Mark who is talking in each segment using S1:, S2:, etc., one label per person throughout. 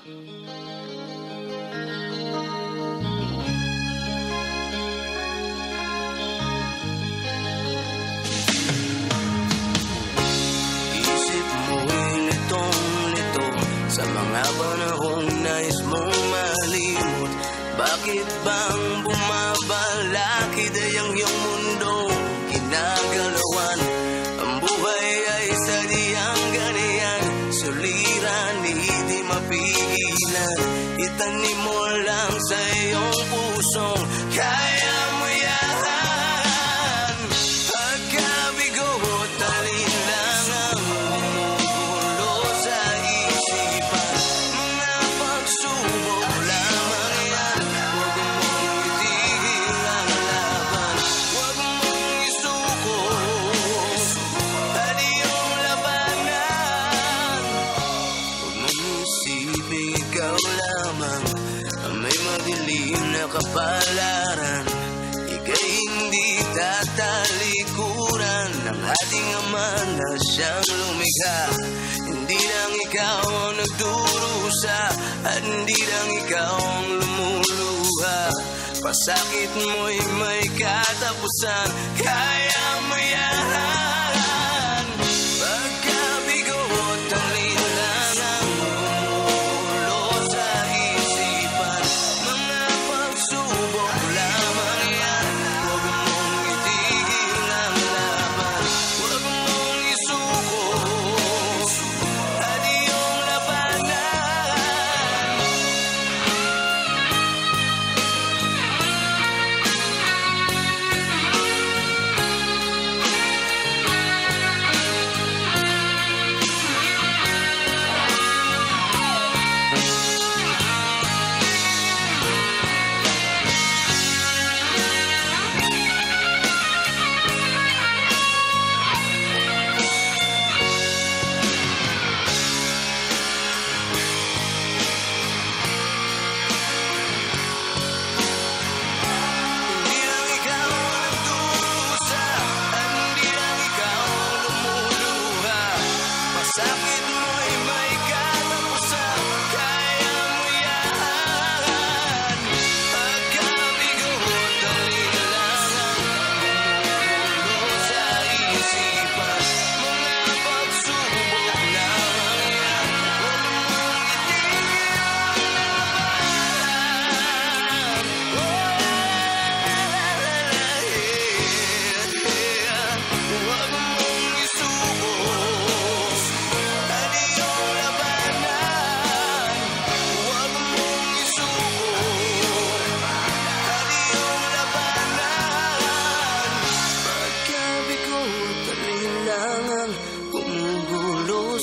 S1: Sa mga panahong nais mong malimot. Bakit bang iyong pusong Kaya mo yan. Pagkabigo, talinlangang bumubulo sa isipan. Mga pagsubok lamang yan. Huwag mong itigil ang laban. Huwag mong isuko. At iyong labanan. Huwag mong isipin ikaw lamang Ang madilim na kapalaran Ika'y hindi tatalikuran. Ng ating ama na siyang lumikha. Hindi lang ikaw ang nagdurusa At hindi lang ikaw ang lumuluha. Pasakit mo'y may katapusan Kaya mo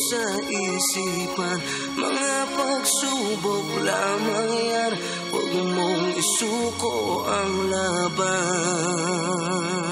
S1: sa isipan. Mga pagsubok lamang yan Huwag mong isuko ang laban